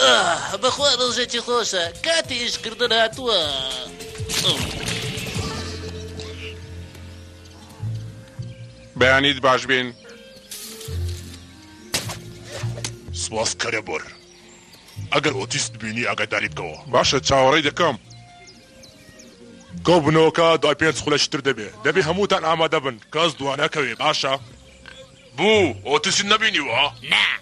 ئااه بەخوا ڕۆژێکی خۆشە کاتی ئیشکردن هاتووە بەیانیت باش بین سواز کەرە بۆر ئەگەر ئۆتیست بینی ئەگەداری بکەوە باشە چاوەڕی دەکەم کۆبنەوەکە دوای پێنج خولەشتر دەبێ دەبێ هەمووتان ئامادە بن کەس دوانەکەوێ باشە بوو ئۆتیسی نەبینیوە؟ نا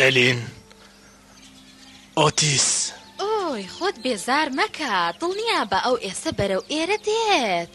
ئەلین ئۆتیس ئۆی خۆت بێزار مەکە دڵنیا بە ئەو ئێسە بەرەو ئێرە دێت.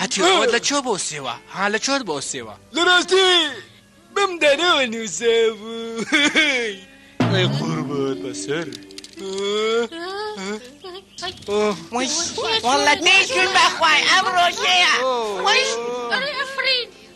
هەتی ئەوەت لە چۆ بۆ سێوە ها لە چۆت بۆ سێوە لەڕاستی بم دەرەوە نووسە ئەی قوربەت بەسەر واللە دەیکرد بەخوای ئەم ڕۆژەیە وەش ئەفرین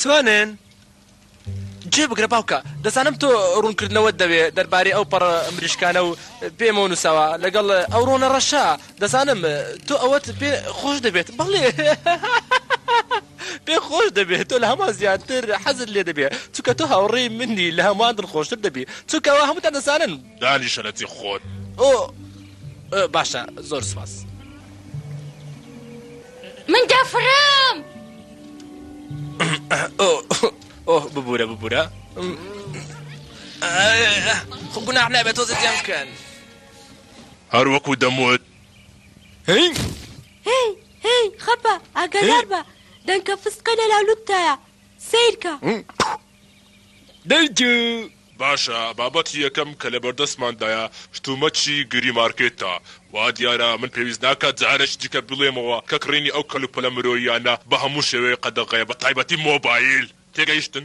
توانن جێ بگرە باوکە دەزانم تۆ ڕوونکردنەوەت دەوێ دەربارەی ئەو پەڕە مریشکانە و پێمەوە نووسەوە لەگەڵ ئەو ڕۆنە ڕەشە دەزانم تۆ ئەوەت پێ خۆش دەبێت بەڵێ پێ خۆش دەبێت تۆ لە هەمان زیاتر حەزت لێ دەبێت چونکە تۆ هاوڕێی منی لە هەمووان دڵخۆشتر دەبی چونکەەوە هەمووتان دەزانن دانیشە لە جێ خۆت. ئۆ باشە زۆر سوپاس. من دەفڕم. ئۆ ببورە ببورە. خو گوناح نابێت تۆزە جێم بکەن. هەر وەکو دەموت. هەی هەی هەی خەپە ئاگادار بە دەنکە فستقە لە لاولوتتایە سیرکە. دەیکەم. باشە بابەتی یەکەم کە لەبەردەستماندایە شتومەکی گری مارکێتە وادیارە من پێویست ناکات جارێکی دیکە بڵێمەوە کە کڕینی ئەو کەلوپەلە مرۆییانە بە هەموو شێوەیەک قەدەغەیە بە تایبەتی مۆبایل تێگەیشتن؟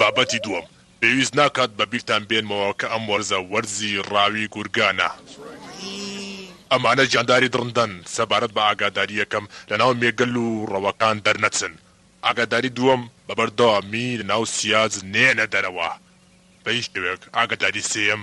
بابەتی دووەم، پێویست ناکات بە بیرتان بێنمەوە کە ئەم وەرزە وەرزی ڕاوی گورگانە. ئەمانە جانداری دڕندەن سەبارەت بە ئاگاداری یەکەم لە ناو مێگەل و ڕەوەکان دەرنەچن، ئاگاداری دووەم بە بەردەوامی لە ناو سیاج نێنە دەرەوە، بە هیچ شێوەیەک ئاگاداری سێیەم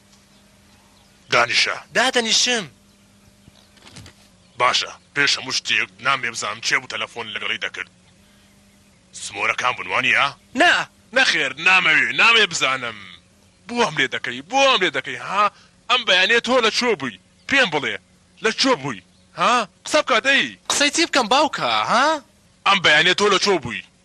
دانیشە. دادەنیشم. باشە، پێش هەموو شتێک نامەوێ بزانم کێ بوو تەلەفۆن لەگەڵی دەکرد؟ سمۆرە کان بوون وانییە؟ نا، نەخێر، نامەوێ، نامەوێ بزانم. بۆ ئەم لێ دەکەی؟ بۆ ئەم لێ دەکەی؟ ها؟ ئەم بەیانییە تۆ لە کوێ بووی؟ پێم بڵێ، لە کوێ بووی؟ ها؟ قسە بکە دەی! قسەی چی بکەم باوکە؟ ها؟ ئەم بەیانییە تۆ لە کوێ بووی؟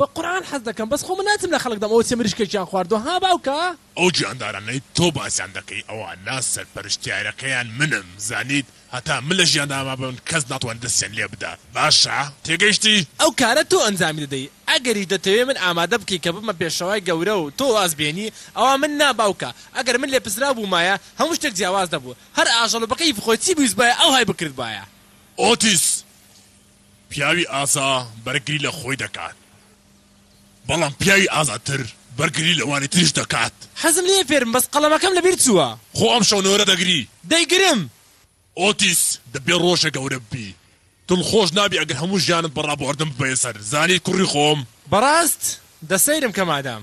بە قورعان حەز دەکەم بەس خۆ من ناچم لە خەڵک دەم ئەوە چیە مریشکێکیان خواردوە ها باوکە. ئەو گیاندارانەی تۆ باسیان دەکەی ئەوانە سەرپەرشتیارەکەیان منم زانیت هەتا من لە ژیاندا مابم کەس ناتوانێت دەستیان لێ بدات باشە تێگەیشتی؟ ئەو کارە تۆ ئەنجامی دەدەی ئەگەریش دەتەوێ من ئامادە بکەی کە ببمە پێشەوای گەورە و تۆ واز بێنی ئەوا من نا باوکە ئەگەر من لێپرسراو بوومایە هەموو شتێک جیاواز دەبوو هەر ئاژەڵ و بە کەیف خۆی چی بویستبایە ئەوهای بکردبایە. ئۆتیس پیاوی ئازا بەرگری لە خۆی دەکات، بەڵام پیاوی ئازاتر بەرگری لەوانی تریش دەکات. حەزم لێیە فێربم بەس قەڵەمەکەم لەبیر چووە. خۆ ئەمشەو نۆرە دەگری. دەیگرم. ئۆتیس دەبێ ڕۆژێ گەورە ببی. دڵخۆش نابی ئەگەر هەموو ژیانت بە ڕابواردن ببەیە سەر زانی کوڕی خۆم؟ بەڕاست؟ دە سەیرم کە مادام.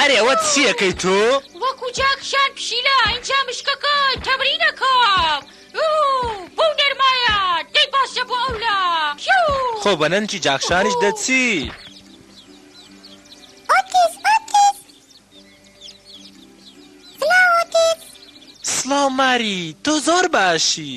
ئەرێ ئەوە چی ئەکەی تۆ؟ وەکو جاک شان پشیلە ئینجا مشکەکە تەمرین ئەکەم بەو نەرمایە دەی باسە بۆ ئەو لا خۆ بە نەنکی جاک شانیش دەچی. سڵاو ماری تۆ زۆر باشی.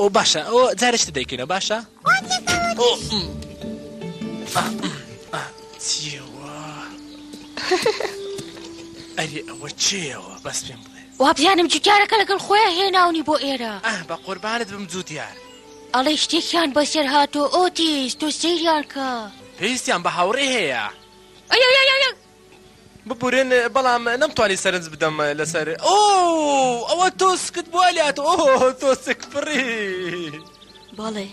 ئۆ باشە ئەو جارشت دەیکەینە باشە ئەری ئەوە چێەوە بەس پێم بڵێ وابزانم جوتیارەکە لەگەڵ خۆیان هێناونی بۆ ئێرە بە قوربانت بم جوتیار ئەڵێ شتێکیان بەسەر هاتۆ ئۆتیس تۆ سەیریانکە پێویستیان بە هاوڕێ هەیە ئەە ببورن بەڵام نەمتوانی سەرنج بدەم لەسەر ئۆوو ئەوە تۆسکت بوە لات ئۆۆ تۆسک پڕی بەڵێ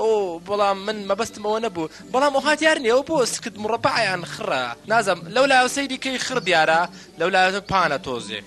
ئۆ بەڵام من مەبەستم ئەوە نەبوو بەڵام ئەوها دیار نیە ئەو بۆ سکت مڕبعیان خڕە نازم لەو لاوسەیری کەی خڕ دیارە لەو لا پانە تۆزێک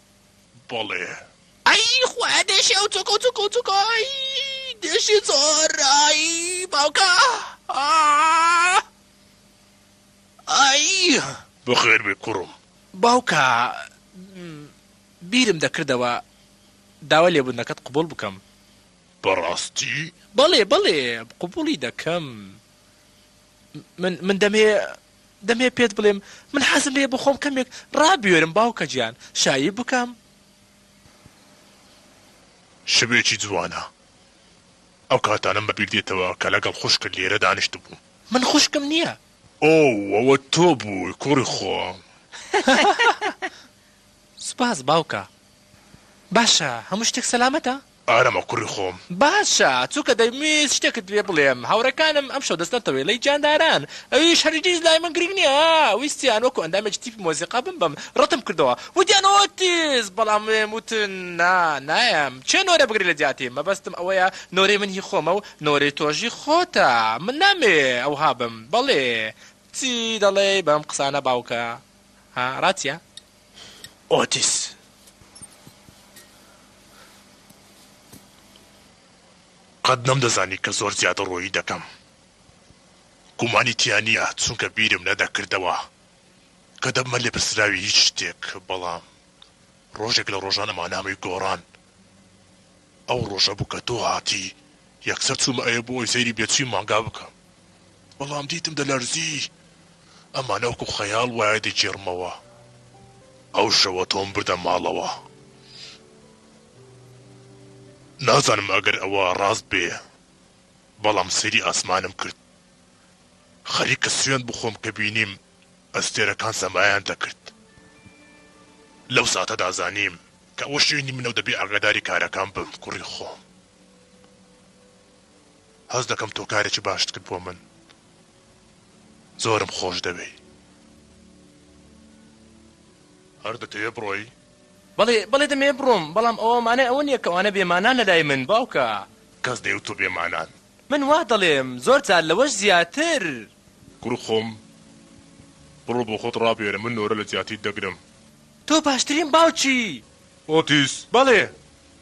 بەڵێ. ئەی خوایە دێشێ ئەو چۆکە و چۆکە و چۆکە ئای دێشێ زۆر ئای باوکە ئای. بەخێر بێ کوڕم. باوکە بیرم دەکردەوە داوای لێبوردنەکەت قبوڵ بکەم. بەڕاستی؟ بەڵێ بەڵێ قبوڵی دەکەم من من دەمێ دەمێ پێت بڵێم من حەزم لێ بخۆم کەمێک ڕابێرم باوکە جیان شایی بکەم شەوێکی جوانە ئەو کاتانەم بە بیر دێتەوە کە لەگەڵ خوشکت لێرە دانیشتبووم. من خوشکم نییە. ئۆو ئەوە تۆ بووی کوڕی خۆم. سوپاس باوکە. باشە هەموو شتێک سەلامەتە؟ ئارامە کوڕی خۆم. باشە چونکە دەمویست شتێکت پێ بڵێم هاوڕێکانم ئەمشەو دەچنە تەوێلەی گیانداران ئەویش هەرگیز لای من گرنگ نیە ویستیان وەکو ئەندامێکی تیپی مۆسیقا بمبەم ڕەتم کردەوە وتیان ئۆتیس بەڵام وێم وتن نا نایەم کێ نۆرە بگرێ لە جیاتی مەبەستم ئەوەیە نۆرەی من هی خۆمە و نۆرەی تۆش هی خۆتە من نامەوێ ئەوها بم بەڵێ چی دەڵێی بەم قسانە باوکە ها ڕاتیە؟ ئۆتیس قەت نەمدەزانی کە زۆر زیادەڕۆیی دەکەم. گومانی تیا نییە چونکە بیرم نەدەکردەوە کە دەبمە لێپرسراوی هیچ شتێک بەڵام ڕۆژێک لە ڕۆژان ئەمانامەی گۆڕان. ئەو ڕۆژە بوو کە تۆ هاتی یەکسەر چوومە ئەوێ بۆ ئەوەی سەیری بێچووی مانگا بکەم بەڵام دیتم دەلەرزی ئەمانە وەکو خەیاڵ وایە دەگێڕمەوە ئەو شەوە تۆم بردە ماڵەوە نازانم ئەگەر ئەوە ڕاست بێ بەڵام سەیری ئاسمانم کرد خەریکە سوێند بخۆم کە بینیم ئەستێرەکان سەمایان دەکرد لەو ساتەدا زانیم کە ئەوە شوێنی منەو دەبێ ئاگاداری کارەکان بم کوڕی خۆم هەست دەکەم تۆ کارێکی باشت کرد بۆ من. زۆرم خۆش دەوێی. هەر دەتەوێ بڕۆی؟ بەڵێ بەڵێ دەمەوێ بڕۆم بەڵام ئەوە مانای ئەوە نیە کەوانە بێ مانان لە لای من باوکە. کەس نەیوتوە بێ مانان. من وا دەڵێم زۆر جار لەوەش زیاتر. کوڕی خۆم بڕۆ بۆخۆت ڕابوێرە من نۆرە لە جیاتی دەگرم. تۆ باشترین باوکی. ئۆتیس، بەڵێ،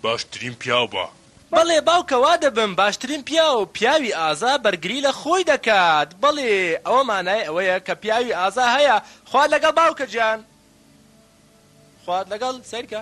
باشترین پیاو بە. بەڵێ باوکە وا دەبم باشترین پیاو، پیاوی ئازا بەرگری لە خۆی دەکات، بەڵێ ئەوە مانای ئەوەیە کە پیاوی ئازا هەیە، خوات لەگەڵ باوکە گیان. خوات لەگەڵ سەیرکە.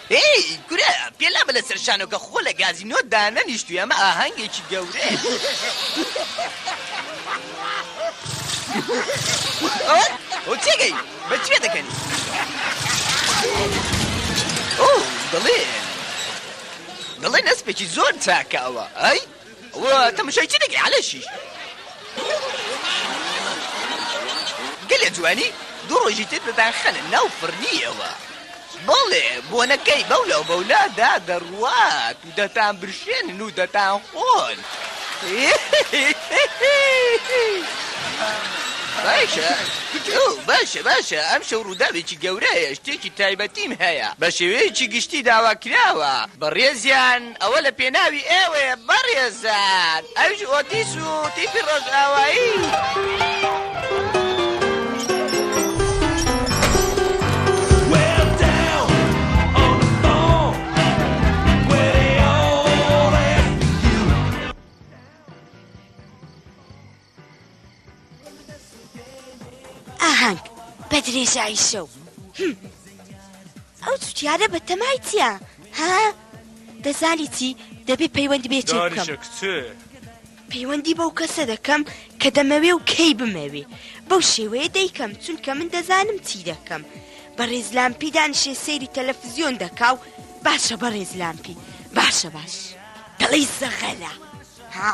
هێی کورە پێلابە لەسەر شانۆکە خۆ لە گازینۆ دانەنیشتووی ئەمە ئاهەنگێکی گەورەیە ئەو چێگەی بە کوێ دەکەنی ئەو دەڵێ دەڵێ نەسپێکی زۆر چاکە ئەوە ئەی تەمشای چی دەگەی عەلە شیش گەلێ جوانی دوو ڕۆژی تر دەدان خەنە ناو فڕنیەوە بەڵێ بۆنەکەی بەو لەو بەولادا دەڕوات و دەتان برشێنن و دەتان خۆن باشە باشە باشە ئەم شەو ڕووداوێکی گەورەیە شتێکی تایبەتیم هەیە بە شێوەیەکی گشتی داواکراوە بەڕێزیان ئەوە لە پێناوی ئێوەیە بەڕێزان ئەویش ئۆتیس و تیپی ڕۆژئاوایی. ئاهەنگ بە درێژایی شەو ئەو چوتیارە بە تەمای چییە ها دەزانی چی دەبێ پەیوەند بێ چ بکەم پەیوەندی بەو کەسە دەکەم کە دەمەوێ و کەی بمەوێ بەو شێوەیە دەیکەم چونکە من دەزانم چی دەکەم بە ڕێزلام پیدانشێ سەیری تەلەفزیۆن دەکا و باشە بە ڕێزلامپی باشە باش دڵی زەغەلە ها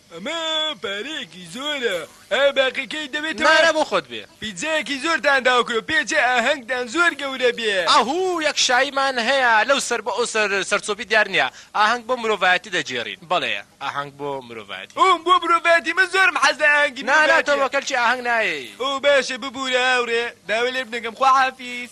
ئەمە پارەیەکی زۆرە ئایا باقیەکەی دەوێتەوە؟ مارە بۆ خۆت بێ. پیتزایەکی زۆرتان داوکرد پێ چێ ئاهەنگتان زۆر گەورە بێ. ئەهوو یەک شایمان هەیە لەو سەر بۆ ئەو سەر سەرچۆپی دیار نییە ئاهەنگ بۆ مرۆڤایەتی دەگێرین بەڵێ ئاهەنگ بۆ مرۆڤایەتی. ئۆم بۆ مرۆڤایەتی من زۆرم حەز لە ئاهەنگی مرۆڤایەتیە. نا نا تۆ بە کەلکی ئاهەنگ نایەی. ئۆو باشە ببورە هاوڕێ داوای لێبنەکەم خواحافیز.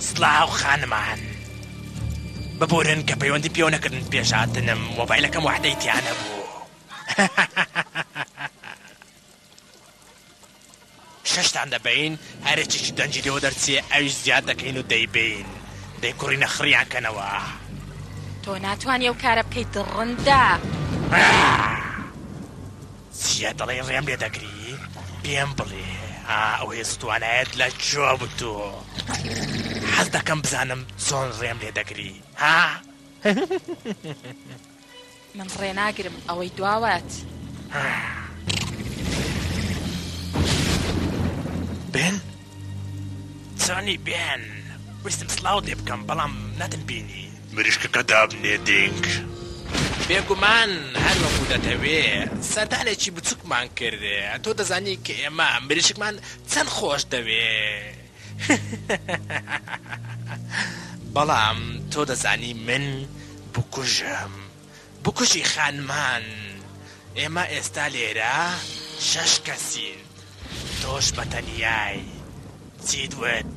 سلااو خانمان ببورن کە پەیوەندی پێوە نەکردن پێشاتنم مۆبایلەکەم وحدەی تیانە بوو شەشتان دەبەین هەر یەکێکی دەنگی لێوە دەرچێ ئەویش زیاد دەکەین و دەیبەین دەیکوڕینە خڕیان کەنەوە. تۆ ناتوانی ئەو کارە بکەی دڕندە. چیە دەڵێی ڕێم لێ دەگری پێم بڵێ ها ئەو هێز و توانایەت لە کوێ بوو تۆ حەز دەکەم بزانم چۆن ڕێم لێ دەگری ها. من ڕێناگرم ئەوەی دواوات بێن چۆنی بێن ویستم سلااو دێ بکەم بەڵام نەتم بینی مریشکەکە دابنێ دینگ بێگومان هەروەکو دەتەوێ سەردانێکی بچووکمان کردێ تۆ دەزانی کە ئێمە مریشکمان چەند خۆش دەوێ. بەڵام تۆ دەزانی من بکوژم بکوژی خانمان ئێمە ئێستا لێرە شەش کەسین تۆش بە تەنیای چیت وت؟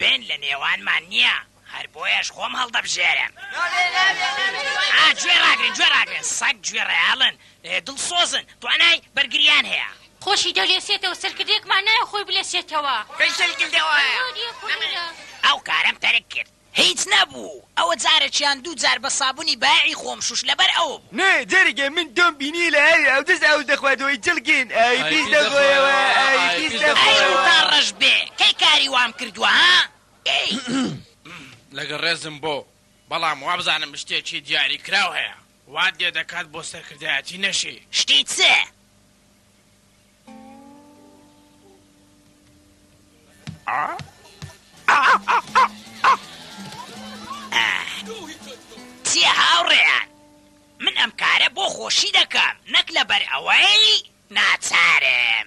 بێن لە نێوانمان نییە هەر بۆیەش خۆم هەڵدەبژێرم. ئا گوێ ڕاگرن گوێ ڕاگرن سەگ گوێ ڕایاڵن دڵسۆزن توانای بەرگریان هەیە. خۆشی دەلێسێتەوە سەرکردەیەکمان نایە خۆی بلێسێتەوە. ئەو کارەم تەرک کرد هیچ نەبوو. ئەوە جارەک یان دوو جار بە سابونی بایعی خۆم شوش لەبەر ئەوم. نە جارەگە من تۆم بینی لە ئاوی ئاودەس ئاوس دەخواردەوەی جڵکین ئاوی پیس دەخۆیەوە ئاوی پیس ئەی دەخۆیەوە. ڕووتان ڕەش بێ کەی کاری وام کردوە ها ئیی. لەگەڵ ڕێزم بۆ بەڵام وابزانم شتێکی دیاری کراو هەیە وات لێدەکات بۆ سەرکردایەتی نەشی. شتی چ؟ چیە هاوڕێیان من ئەم کارە بۆ خۆشی دەکەم نەک لەبەر ئەوەی ناچارم.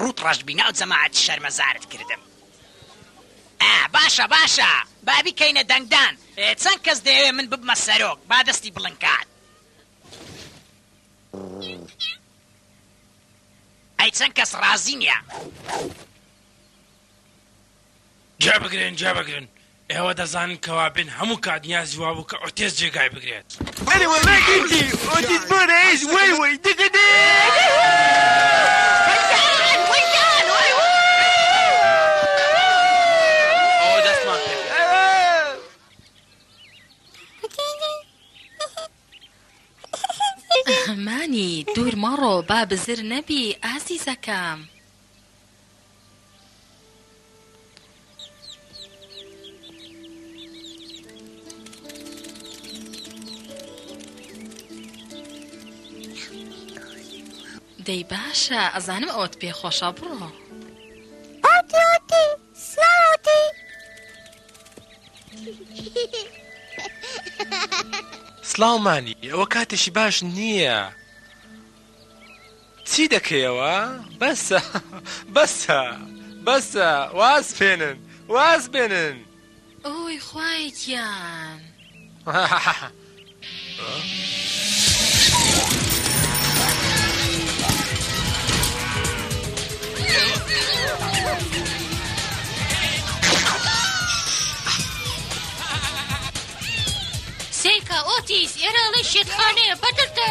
ڕووت ڕەش بی ناو جەماعەت شەرمەزارت کردم ئا باشە باشە با بیکەینە دەنگدان چەند کەس دەیەوێ من ببمە سەرۆک با دەستی بڵند کات ئەی چەند کەس ڕازی نیە. گوێ بگرن گوێ بگرن ئێوە دەزانن کەوا بن هەموو کات نیازی وابوو کە ئۆتێس جێگای بگرێت بەێ وەڵای گرتی ئۆتیس بۆ رئیس وەی وەی دگدێ مانی دوور مەڕۆ با بزر نەبی ئازیزەکەم. دەی باشە ئەزانم ئەوەت پێ خۆشە بڕۆ سلااومانی ئەوە کاتێکی باش نییە چی دەکەیەوە بەسە بەسە بەسە واز بێنن واز بێنن. ئۆی خوایە گیان. سەیرکە ئۆتیس ئێرە ئەڵێی شێتخانەیە بەدرتە.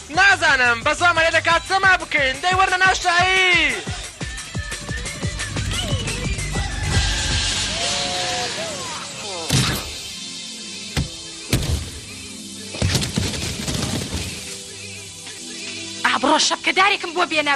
نازانم بەس وامە لێ دەکات سەما بکەین دەی وەرنە ناو شایی. ئابڕۆ شەپکەدارێکم بۆ بێنە.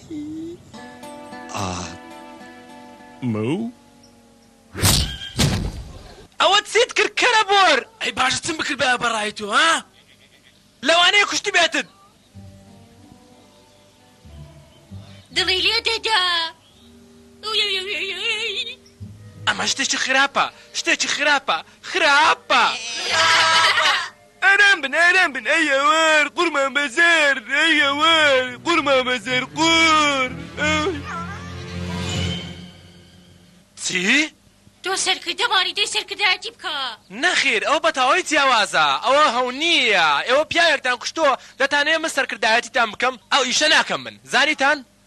ئەوە چیت کرد کەرە بۆر. ئەی باشە چم بکردبایە بە ڕای تۆ ها؟ لەوانەیە کوشتبێتت. دڵی لێ دەدا. ئەمە شتێکی خراپە شتێکی خراپە خراپە. ئارام بن ئارام بن ئەی هاوار قورمان بەزەر ئەی هاوار قورمان بەزەر قور ئەی. چی؟ تۆ سەرکردە باری دەی سەرکردایەتی بکە. نەخیر ئەوە بەتەواوی جیاوازە ئەوە هەو نییە ئێوە پیاوێکتان کوشتووە دەتانەوێ من سەرکردایەتیتان بکەم ئەو ئیشە ناکەم من زانیتان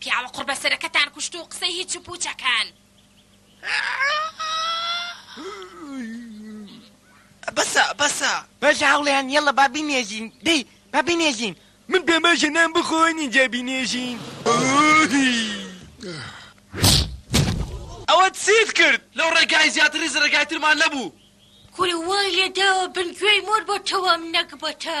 پیاوە قوڕبەسەرەکەتان کوشت و قسەی هیچ و پوچەکان. بەسە بەسە باشە هاوڵێیان یەڵە با بینێژین دەی با بینێژین من پێم باشە نان بخۆن ئینجا بینێژین ئەوە چیت کرد لەو ڕێگای زیاتر هیچ ڕێگای ترمان نەبوو. کورە وای لێداوە بن گوێی مۆر بۆ تەوام نەگبەتە.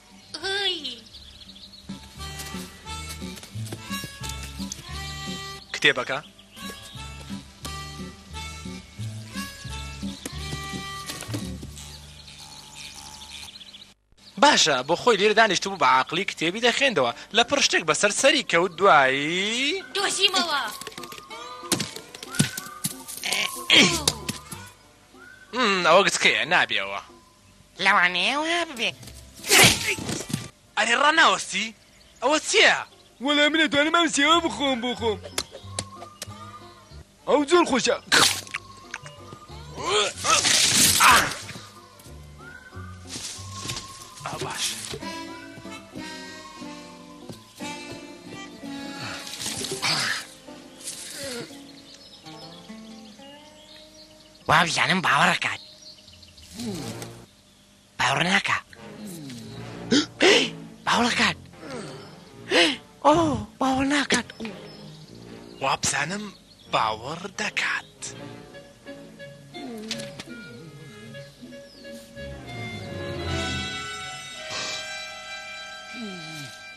کتێبەکە باشە بۆ خۆی لێرە دانیشت بوو بە عقلی کتێبی دەخێندەوە لە پڕ شتێک بەسەر سەری کەوت دوایی دۆزیمەوە ئەوە گچکەیە نابێەوە لەوانەیە وا ببێت. ئەرێ ڕاناوەستی؟ ئەوە چییە؟ وەڵا من ئەتوانم ئەم سێوە بخۆم بۆ خۆم. ئەو زۆر خۆشە. باش. وابزانم باوەڕەکات باوەڕ ناکا باوەڕەکات ئۆ باوەڕ ناکات وابزانم باوەڕ دەکات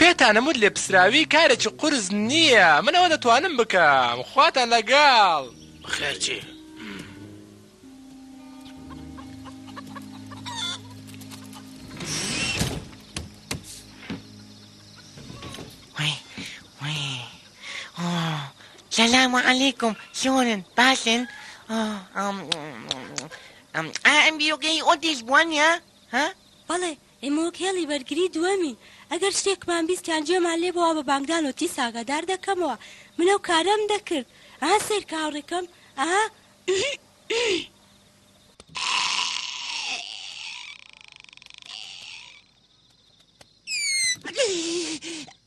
پێتانەموت لێ پسراوی کارێکی قرس نییە منەوە دەتوانم بکەم خواتان لەگەڵ خێرچی سلام علیکم شۆرن باشن ئەم بیرۆگەی ئۆدیش بووانە ها بەڵێ ئێمەوەک هێڵی بەرگری دووەمین ئەگەر شتێکمان بیستیان جێمان لێ بەوە بە بانگدان و تی ساگادار دەکەمەوە منەو کارەم دەکرد ئا سەیرکە هاوڕێکەم ئا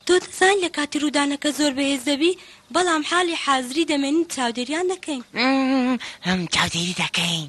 تۆ دەزان لە کاتی ڕوودانەکە زۆر بەهێز دەبی بەڵام حالی حازری دەمێنین چاودێریان دەکەین چاودێری دەکەین.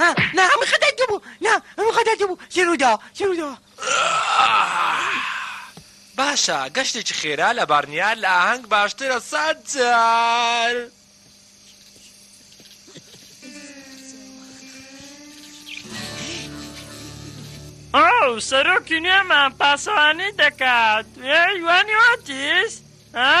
ها نا ئەمە خەتای تۆ بوو نا ئەمە خەتای تۆ بوو چی ڕوویدا چی ڕوویدا باشە گەشتێکی خێرا لە بارنیار لە ئاهەنگ باشترە سەد جار ئەو سەرۆکی نوێمان پاسەوانی دەکات وێ یوانی ئۆتیس ها؟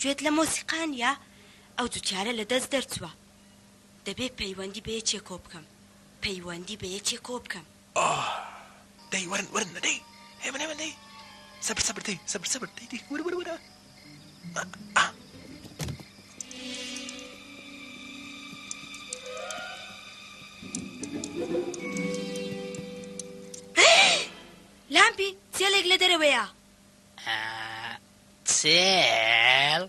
گوێت لە مۆسیقا نیە؟ ئەو جوتیارە لە دەست دەرچوە. دەبێ پەیوەندی بە یەکێکەوە بکەم. پەیوەندی بە یەکێکەوە بکەم. ئاه دەی وەرن وەرن نە دەی هێمن هێمن دەی سەبر سەبر دەی سەبر سەبر دەی دەی وەرە وەرە وەرە ئاه ئاه. لامپی چێلێک لە دەرەوەیە. ئاه. تێل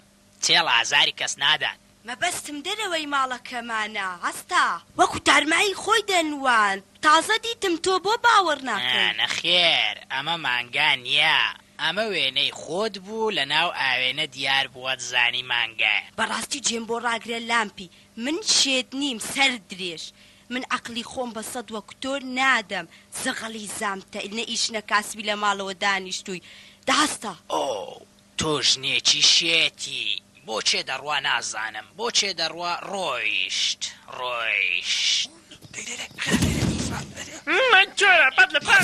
تێل ئازاری کەس نادات. مەبەستم دەرەوەی ماڵەکەمانە عەستا. وەکو تارمایی خۆی دەنواند. تازە دیتم تۆ بۆ باوەڕ ناکەی. نا نەخێر ئەمە مانگا نیە ئەمە وێنەی خۆت بوو لەناو ئاوێنە دیار بوو واتزانی مانگایە. بەڕاستی جێم بۆ ڕاگرە لامپی. من شێت نیم سەرت درێژ. من عەقلی خۆم بە سەد وەک تۆ نادەم زغلی زامتە النە ئیش نەکاسبی لە ماڵەوە دانیشتووی داستە. ئۆو تۆ ژنێکی شێتی. بۆ کێ دەڕوا نازانم بۆ کێ دەڕوا ڕۆیشت ڕۆیشت. من کێرم بەر لە بەر.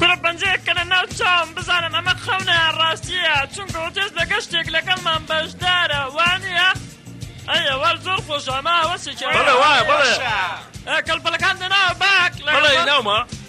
کورە پەنجەیەک کەنە ناو چاوم بزانم ئەمە خەونە یان ڕاستیە چونکە وتێس لە گەشتێک لەگەڵمان بەشدارە وانە ئەیە وەر زۆر خۆشە ئەمە هەوەسێکی بەڵێ وایە بەڵێ کەلپەلەکان دەناوە باک بەڵێ ناومە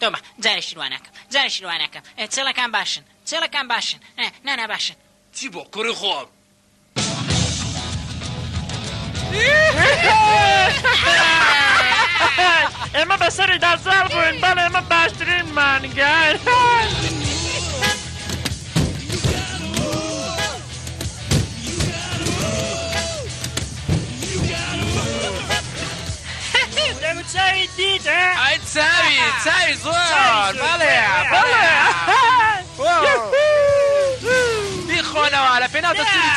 تۆبە جارێکی رواناکەم جارێکی رواناکەم ئێ چێڵەکان باشن چێڵەکان باشن ئێ نا نا باشن. چی بوو کوڕی خۆم؟ ئێمە بەسەریدا زاڵ بووین بەڵێ ئێمە باشترین مانگاین.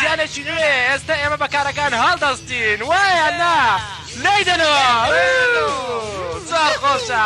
جیانێکی نوێ ئێستا ئێمە بەکارەکان هەڵدەستین وایە نا لەیدەنەوە زۆر خۆشە.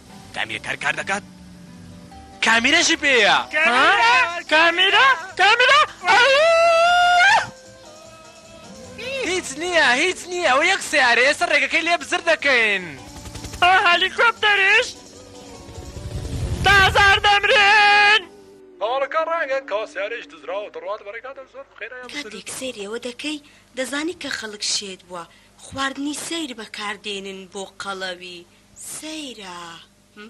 کامیرە کار کار دەکات؟ کامیرەشی پێیە کامیرە کامیرە کامیرە هیچ نییە هیچ نییە ئەو یەک سیارە ئێستا ڕێگەکەی لێ بزر دەکەین هەلیکۆپتەریش تازار دەمرێن هەواڵەکە ڕاگەن کەوا سیارەش دزراوە دەڕات بەڕێکاتە زۆر خێرا کاتێک سێریەوە دەکەی دەزانی کە خەڵک شێت بووە خواردنی سیر بەکاردێنن بۆ قەڵەوی سەیرە هم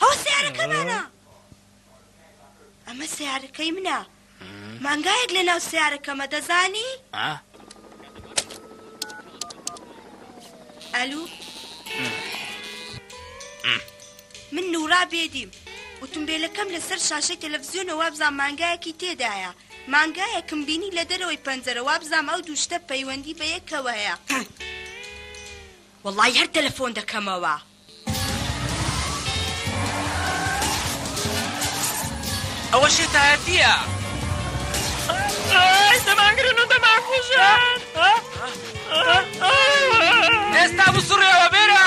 ئەوە سیارەکەمانە ئەمە سیارەکەی منە مانگایەک لە ناو سیارەکەمە دەزانی ئەلو من نورا بێدیم ئوتمبیلەکەم لەسەر شاشەی تەلەڤزیۆنە وابزان مانگایەکی تێدایە مانگایەکم بینی لە دەرەوەی پەنجەرە وابزانام ئەو دووشتە پەیوەندی بە یەکەوە هەیە وەڵای هەر تەلەفۆن دەکەمەوە. ئەوە شێتایەتیە. ئای دەمانگرن و دەمانکوژن. ئێستا بسوڕێەوە بێرە.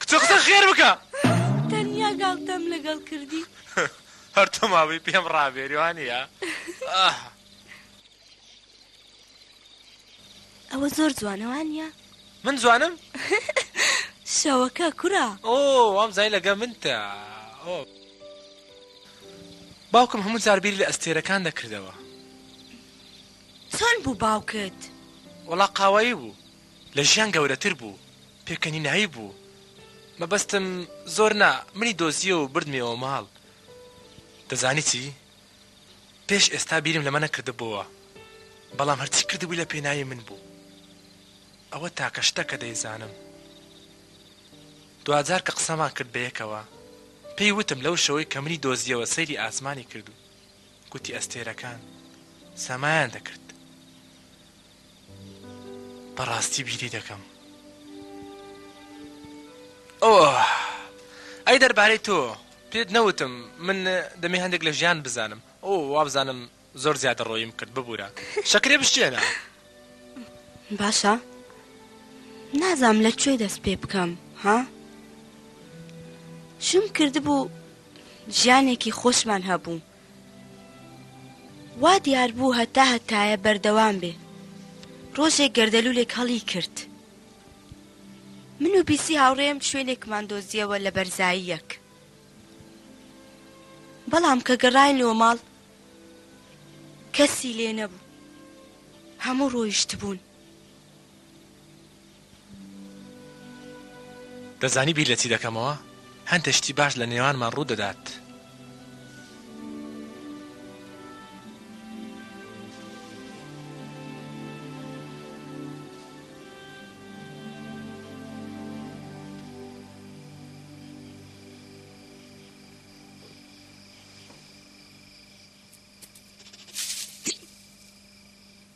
کچە قسە خێر بکە. تەنیا گاڵتەم لەگەڵ کردی. هەر تۆ مابووی پێم ڕابێری وانە؟ ئەوە زۆر جوانەوانە؟ من جوانم؟ شەوەکە کورا ئۆ وام زای لەگە منتە ئۆ باوکم هەموو زاربیری لە ئەستێرەکان دەکردەوە چۆن بوو باوکت؟ وەڵا قاوایی بوو لە ژیان گەورەتر بوو پێکەنینایی بوو مەبەستم زۆر نا منی دۆزیەوە و بردمیەوە ماڵ دەزانی چی پێش ئێستا بیرم لەمە نەکردبووە بەڵام هەرچی کردبووی لە پێناوی من بوو ئەوە تاکە شتە کە دەیزانم دواجار کە قسەمان کرد بە یەکەوە پێی وتم لەو شەوەی کە منی دۆزیەوە سەیری ئاسمانی کردو گوتی ئەستێرەکان سەمایان دەکرد بەڕاستی بیری دەکەم ئەی دەربارەی تۆ پێت نەوتم من دەمێ هەندێک لە ژیان بزانم ئەو وابزانم زۆر زیادە ڕۆیم کرد ببوورە شەکرێ بشتێنە باشە نازام لە کوێ دەست پێ بکەم ها شم کردبوو ژیانێکی خۆشمان هەبوو وا دیار بوو هەتا هەتایە بەردەوام بێ ڕۆژێک گەردەلوولێک هەڵی کرد من و بیسی هاوڕێم شوێنێکمان دۆزیەوە لە بەرزاییەک بەڵام کە گەڕاین لۆ ماڵ کەسی لێ نەبوو هەموو ڕۆیشت بوون دەزانی بیر لە چی دەکەمەوە؟ هەندێ شتی باش لە نێوانمان ڕوو دەدات.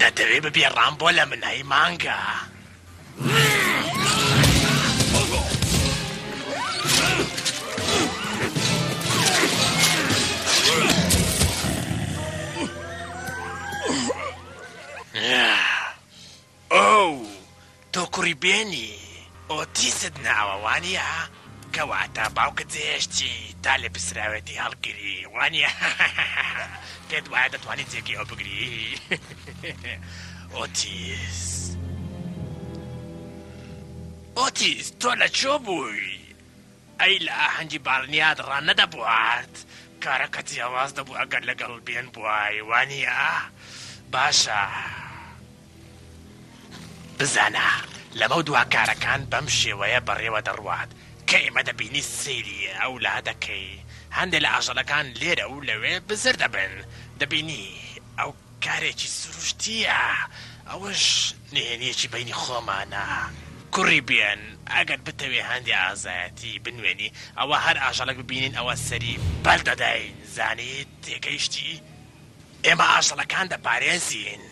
دەتەوێ ببیێ ڕامبۆ لە منای مانگە. ئەو تۆ کوڕی بێنی ئۆتیست ناوەوانە کەواتە باوکت جێهێشت چی تا لێپرسراوێتی هەڵگری وانیە هەهەهەهە پێت وایە دەتوانی جێگەی ئەو بگری هیهیهیهی ئۆتیس ئۆتیس تۆ لە کوێ بووی ئەی لە ئاهەنگی باڵنیات ڕانەدەبوارد کارەکە جیاواز دەبوو ئەگەر لەگەڵ بێن بوای وانیە باشە. بزانە، لەمەو دوا کارەکان بەم شێوەیە بەڕێوە دەڕوات کە ئێمە دەبینی سەیری ئەو لا دەکەی، هەندێ لە ئاژەڵەکان لێرە و لەوێ بزر دەبن، دەبینی ئەو کارێکی سروشتییە، ئەوەش نهێنییەکی بەینی خۆمانە. کوڕی بێن، ئەگەر بتەوێ هەندێ ئازایەتی بنوێنی، ئەوا هەر ئاژەڵێک ببینین ئەوە سەری بەر دەدەین، زانیت، تێگەیشتی؟ ئێمە ئاژەڵەکان دەپارێزین.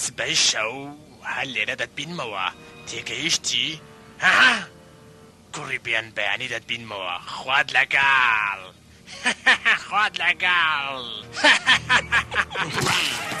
سبەی شەو هەر لێرە دەتبینمەوە تێگەیشتی هەهە کوڕی بیان بەیانی دەتبینمەوە خوات لەگەڵ هەهەهە خوات لەگەڵ هەهەهەهەهەهەهە.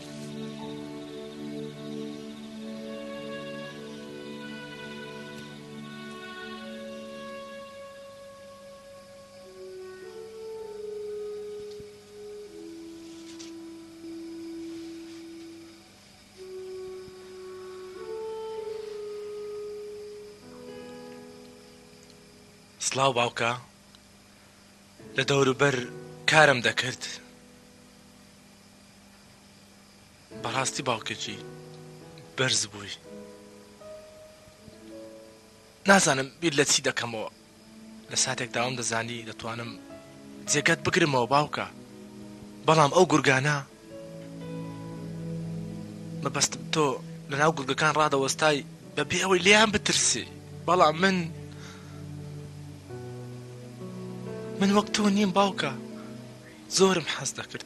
سڵاو باوکە لە دەوروبەر کارم دەکرد بەڕاستی باوکێکی بەرز بووی نازانم بیر لە چی دەکەمەوە لە ساتێک داوام دەزانی دەتوانم جێگەت بگرمەوە باوکە بەڵام ئەو گورگانە مەبەستم تۆ لە ناو گورگەکان ڕادەوەستای بە بێ ئەوەی لیان بترسی بەڵام من من وەک تۆ نیم باوکە زۆرم حەز دەکرد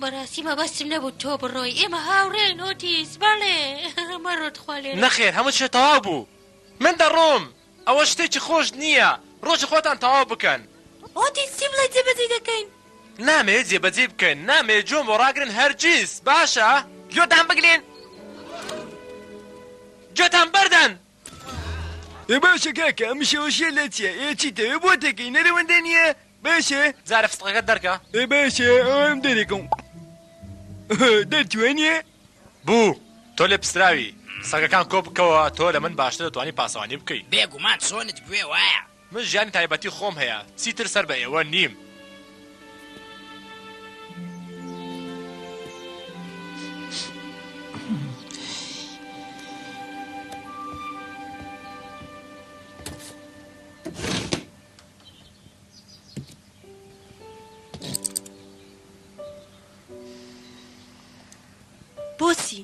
بەڕاستی مەبەستم نەبوو تۆ بڕۆی ئێمە هاوڕێین ئۆتیس بەڵێ مەڕۆ تخوا لێرە نەخێر هەموو شتێ تەواو بوو من دەڕۆم ئەوە شتێکی خۆش نییە ڕۆژی خۆتان تەواو بکەن. ئۆتیس چی بڵێ جێبەجێی دەکەین. نامەوێ جێبەجێی بکەین نامەوێ جۆم بۆ ڕاگرن هەرگیز باشە. گوێتان بگرن گوێتان بەردەن. ئێ باشە کاکە ئەم مشەوەشیە لە چیە ئێ چی تەوێ بۆ تێکەی نەرەوەندە نیە باشە جارێ فستقەکەت دەرکە. ئێ باشە ئەم دەرێکم دەرچوە نیە. بوو تۆ لێپسراوی سەگەکان کۆبکەوە تۆ لەمن باشتر دەتوانی پاسەوانی بکەی. بێگومان چۆنت بوێ وایە. من ژیانی تایبەتی خۆم هەیە چیتر سەر بە ئێوە نیم. بۆچی؟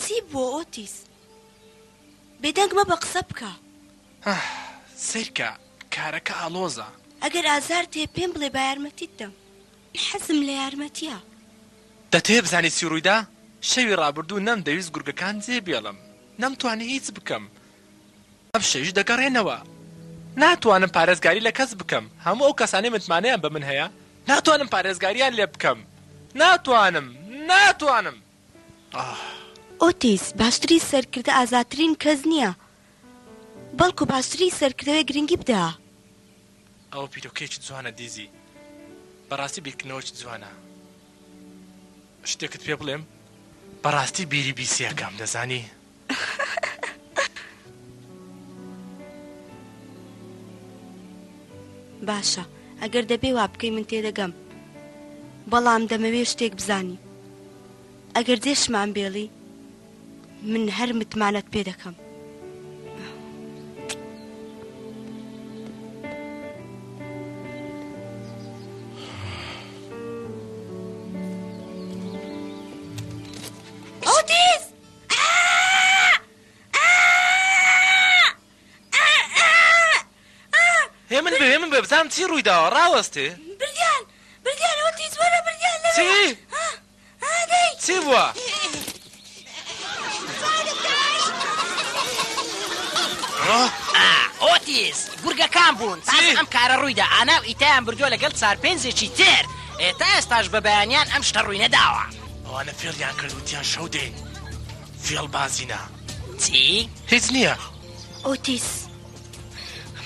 چی بووە ئۆتیس؟ بێدەنگ مەبە قسە بکە. ئاه سەیرکە کارەکە ئاڵۆزە. ئەگەر ئازارت هەیە پێم بڵێ با یارمەتیت دەم حەزم لە یارمەتیە. دەتەوێ بزانی چی ڕوویدا؟ شەوی ڕابردوو نەمدەویست گورگەکان جێبێڵم نەمتوانی هیچ بکەم ئەفشەیش دەگەڕێنەوە. ناتوانم پارێزگاری لە کەس بکەم، هەموو ئەو کەسانەی متمانەیان بە من هەیە، ناتوانم پارێزگارییان لێ بکەم. ناتوانم. ناتوانم. ئاه. ئۆتیس، باشترین سەرکردە ئازاترین کەس نییە، بەڵکو باشترین سەرکردەوەیە گرنگی بدە. ئەوە بیرۆکەیە چ جوانە دیزی. بەڕاستی بیرکردنەوە چ جوانە. شتێکت پێ بڵێم؟ بەڕاستی بیری بی سییەکەم دەزانی؟ باشە ئەگەر دەبێ وا بکەی من تێدەگەم بەڵام دەمەوێ شتێک بزانی ئەگەر دێشمان بێڵی من هەر متمانەت پێ دەکەم هێ من بێ هێ من بێ بزانم چی ڕووی داوە ڕاوەستێ بردیان بردیان ئەوە تیز وەرە بردیان لە چی؟ ها؟ ها دەی چی بووە؟ ئۆتیس گورگەکان بوون چی؟ پاش ئەم کارە ڕوویدا ئانا و ئیتایان بردووە لەگەڵ چارپێنجێکی تر ئێتا ئێستاش بە بەیانیان ئەم شتە ڕووی نەداوە ئەوانە فێڵیان کرد وتیان شەو دێین فێڵ بازینە چی؟ هیچ نییە ئۆتیس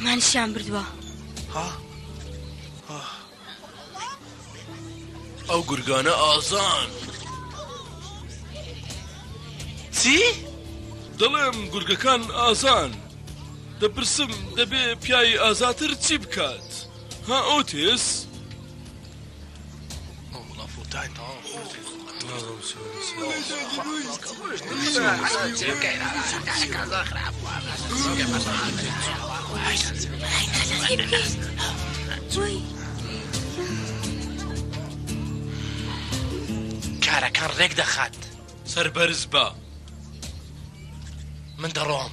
مانشیان بردووە ها؟ ئەو گورگانە ئازان چی؟ دەڵێم گورگەکان ئازان دەپرسم دەبێ پیاوی ئازاتر چی بکات ها ئۆتیس؟ کارەکان ڕێک دەخات سەربەرز بە من دەڕۆم.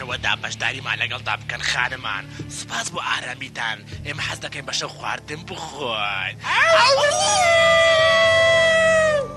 شەوەدا بەشداریمان لەگەڵدا بکەن خانمان سوپاس بۆ ئارامیتان ئێمە حەز دەکەین بە شەو خواردن بخۆن.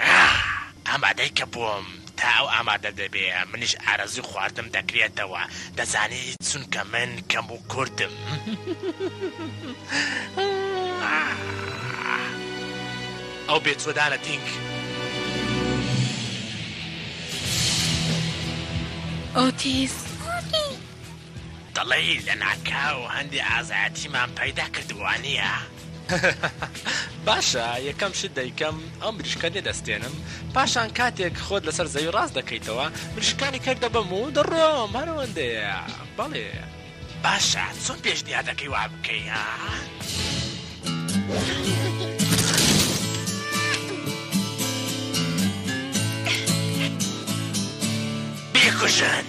ئاه ئامادەی کە بووم تا ئەو ئامادە دەبێ منیش ئارەزووی خواردنم دەکرێتەوە دەزانی چونکە من کەم و کورتم ئاه ئەو بێ چۆدانە دینگ. ئۆتیس. دەڵێی لەناکاو هەندێ ئازایەتیمان پەیدا کرد وانیە؟ باشە یەکەم شت دەیکەم ئەم بریشکە لێ دەستێنم پاشان کاتێک خۆت لەسەر زەوی ڕاست دەکەیتەوە مریشکانی تێک دەبم و دەڕۆم هەرەوەندەیە بەڵێ باشە چۆن پێش دیادەکەی وا بکەی ها؟ بێکوژن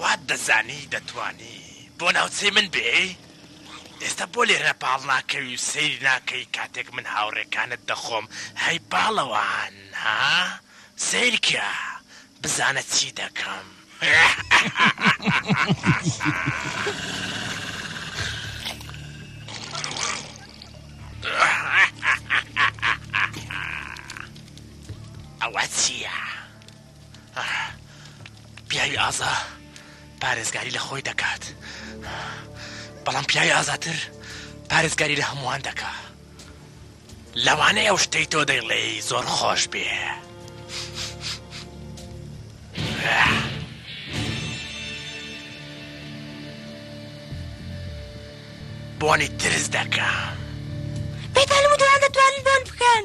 وات دەزانی دەتوانی بۆ ناوچەی من بێی؟ ئێستا بۆ لێرە پاڵ ناکەوی و سەیر ناکەی کاتێک من هاوڕێکانت دەخۆم هەی پاڵەوان ها؟ سەیر کە بزانە چی دەکەم. ئەوە چییە؟ ئاه پیاوی ئازا پارێزگاری لە خۆی دەکات بەڵام پیاوی ئازاتر پارێزگاری لە هەمووان دەکا لەوانەیە ئەو شتەی تۆ دەیڵێ زۆر خۆش بێ. بۆنی ترس دەکە. پێتان و دوان دەتوانن بۆن بکەن.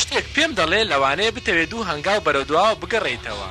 شتێک پێم دەڵێ لەوانەیە بتەوێ دوو هەنگاو بەرەو دواوە بگەڕێیتەوە.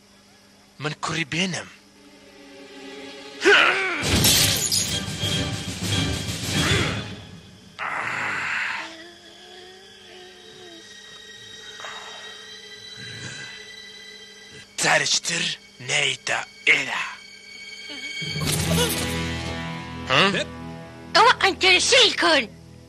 من کوڕی بێنم. جارێکتر نەیتە ئێرە ئەوە ئەنتەرسەی کن.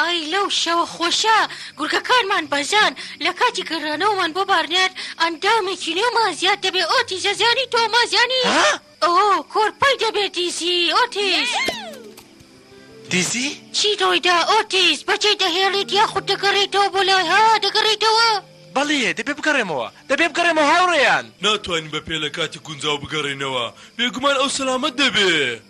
ئای لەو شەوە خۆشە! گورگەکانمان بەزان، لە کاتی گەڕانەوەمان بۆ بارنێرد، ئەندامێکی نوێمان زیاد دەبێت، ئۆتیس ئەزانی تۆ مازانی؟ ها؟ ئۆ، کۆرپەی دەبێت دیزی، ئۆتیس. دیزی؟ چی ڕوویدا، ئۆتیس؟ بەجێی دەهێڵیت یاخود دەگەڕێیتەوە بۆ لای، ها؟ دەگەڕێیتەوە؟ بەڵیێ، دەبێت بگەڕێمەوە، دەبێت بگەڕێمەوە هاوڕێیان. ناتوانین بە پێ لە کاتی گونجاو بگەڕێینەوە، بێگومان ئەو سەلامەت دەبێت.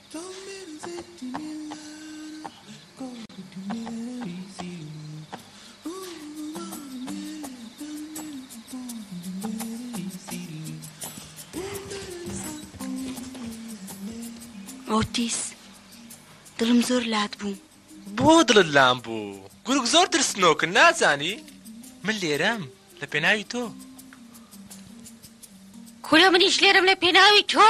ئۆتیس دڵم زۆر لات بوو بۆ دڵت لام بوو گورگ زۆر ترسنۆکن نازانی من لێرەم لە پێناوی تۆ کورە منیش لێرەم لە پێناوی تۆ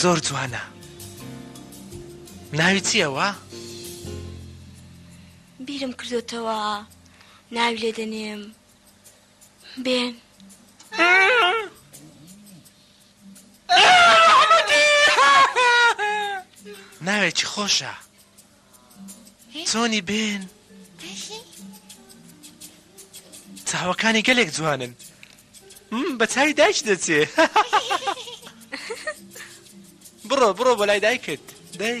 زۆر جوانە ناوی چییە وا؟ بیرم کردوتەوە ناوی لێ دەنێم بێن ناوێکی خۆشە چۆنی بێن؟ چاوەکانی گەلێک جوانن بە چاوی دایک دەچێ بڕۆ بڕۆ بۆ لای دایکت دەی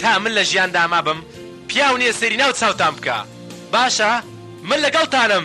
تا من لە ژیاندا مابم پیاو نیە سەیری ناو چاوتان بکا باشە من لەگەڵتانم.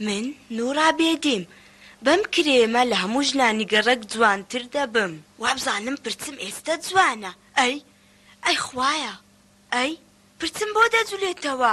من نورا بێدیم بەم کرێمە لە هەموو ژنانی گەڕەک جوانتر دەبم وابزانم پرچم ئێستە جوانە ئەی ئەی خوایە ئەی پرچم بۆ دەجولێتەوە